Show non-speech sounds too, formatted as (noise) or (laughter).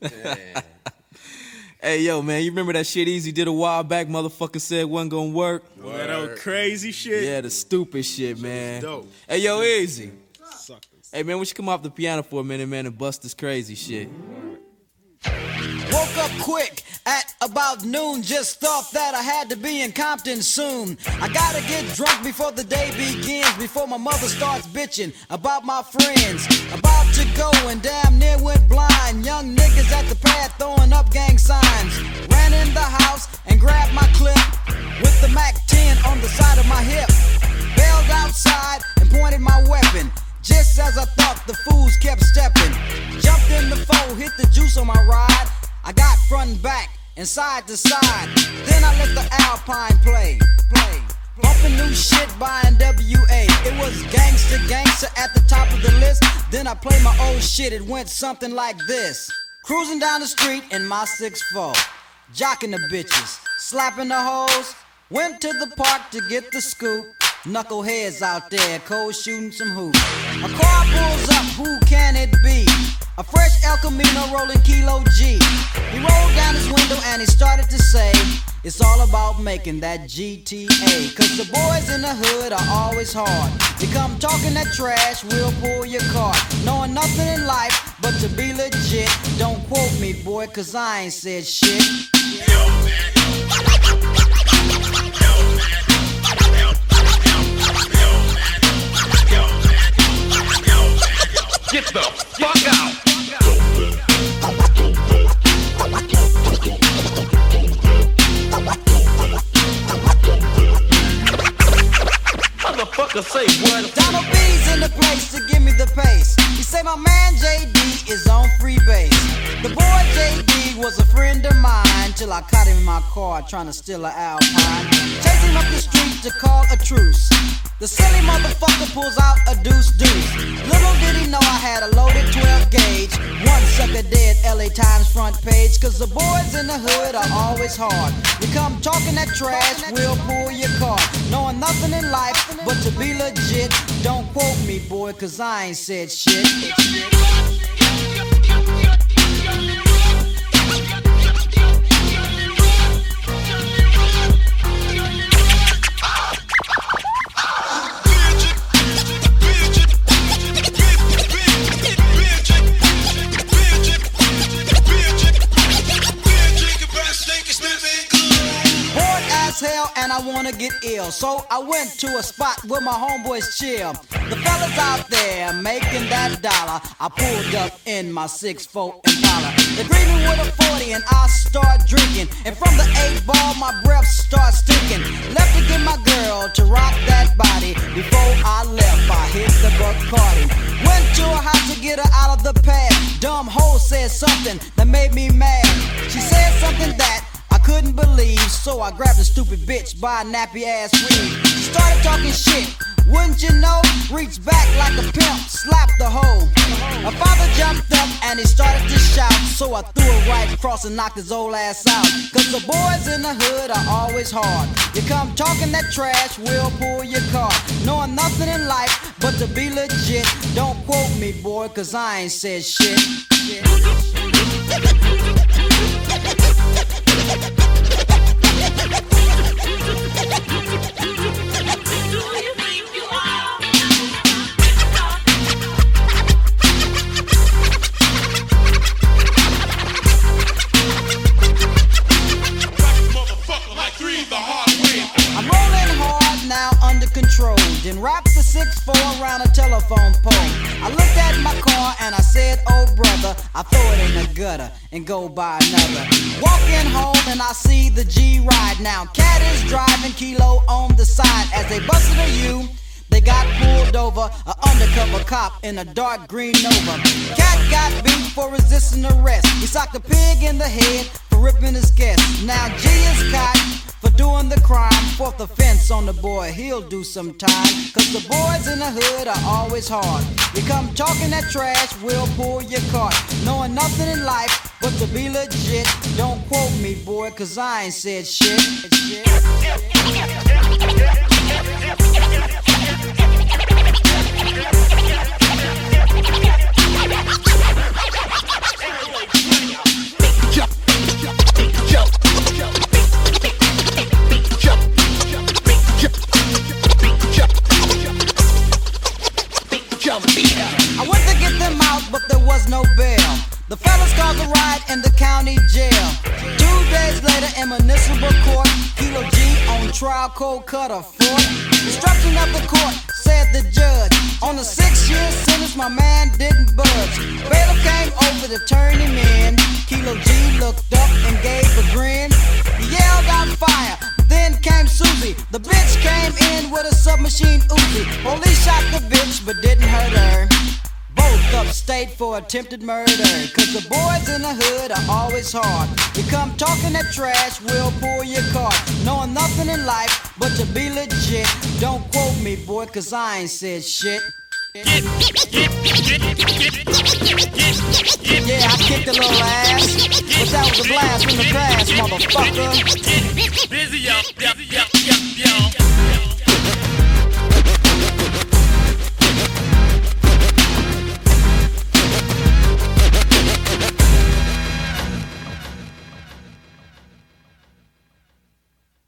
(laughs) Hey yo, man, you remember that shit Eazy did a while back? Motherfucker said wasn't gonna work. That old crazy shit. Yeah, the stupid shit, man. dope. Hey yo, Eazy. Suckers. Hey man, we should come off the piano for a minute, man, and bust this crazy shit. Woke up quick at about noon. Just thought that I had to be in Compton soon. I gotta get drunk before the day begins. Before my mother starts bitching about my friends. About to go and damn near went blind. Young niggas at the pad throwing up gang signs. Ran in the house and grabbed my clip with the Mac 10 on the side of my hip. Bailed outside and pointed my weapon. Just as I thought, the fools kept stepping. Jumped in the foe, hit the juice on my ride. I got front and back and side to side. Then I let the Alpine play, play. Bumping new shit by NWA. It was gangster, gangster at the top of the list. Then I played my old shit. It went something like this. Cruising down the street in my 6'4. Jocking the bitches, slapping the hoes. Went to the park to get the scoop. Knuckleheads out there, cold shooting some hoops. A car pulls up, who can it be? A fresh El Camino rolling Kilo G. He rolled down his window and he started to say, It's all about making that GTA. Cause the boys in the hood are always hard. You come talking that trash, we'll pull your card. Knowing nothing in life but to be legit. Don't quote me, boy, cause I ain't said shit. Motherfucker say what? Donald B's in the place to give me the pace. He say my man JD is on free base. The boy JD was a friend of mine till I caught him in my car trying to steal an Alpine. Chase him up the street to call a truce. The silly motherfucker pulls out a deuce deuce. Little did he know I had a loaded 12 gauge. One sucker dead, LA Times front page. Cause the boys in the hood are always hard. You come talking that trash, we'll pull your car. Knowing nothing be legit. Don't quote me, boy, cause I ain't said shit. And I wanna get ill. So I went to a spot where my homeboys chill. The fellas out there making that dollar. I pulled up in my six 6'4 Impala. They greet me with a 40 and I start drinking. And from the 8 ball, my breath starts stinking. Left to get my girl to rock that body. Before I left, I hit the Bacardi. Went to a house to get her out of the pad. Dumb hoe said something that made me mad. She said something that couldn't believe, so I grabbed the stupid bitch by a nappy ass. She started talking shit, wouldn't you know? Reached back like a pimp, slapped the hoe. Her father jumped up and he started to shout, so I threw it right across and knocked his old ass out. Cause the boys in the hood are always hard. You come talking that trash, we'll pull your car. Knowing nothing in life but to be legit. Don't quote me, boy, cause I ain't said shit. I'm The 6-4 around a telephone pole. I looked at my car and I said, Oh brother, I throw it in the gutter and go buy another. Walking home and I see the G ride now. Cat is driving kilo on the side as they busted a U. They got pulled over, a undercover cop in a dark green Nova. Cat got beat for resisting arrest. He socked a pig in the head for ripping his guest. Now G is caught doing the crime. Fourth offense on the boy, he'll do some time. Cause the boys in the hood are always hard. You come talking that trash, we'll pull your cart. Knowing nothing in life but to be legit. Don't quote me, boy, cause I ain't said shit. shit. (laughs) The fellas caused a riot in the county jail. Two days later in municipal court, Kilo G on trial, cold cut a foot. Destruction of the court, said the judge. On a six-year sentence, my man didn't budge. Bailiff came over to turn him in. Kilo G looked up and gave a grin. He yelled out fire. Then came Susie. The bitch came in with a submachine Uzi. Police shot the bitch but didn't hurt her upstate for attempted murder. Cause the boys in the hood are always hard. You come talking that trash, we'll pull your card. Knowing nothing in life but to be legit. Don't quote me, boy, cause I ain't said shit. Yeah, I kicked a little ass, but that was a blast from the past, motherfucker.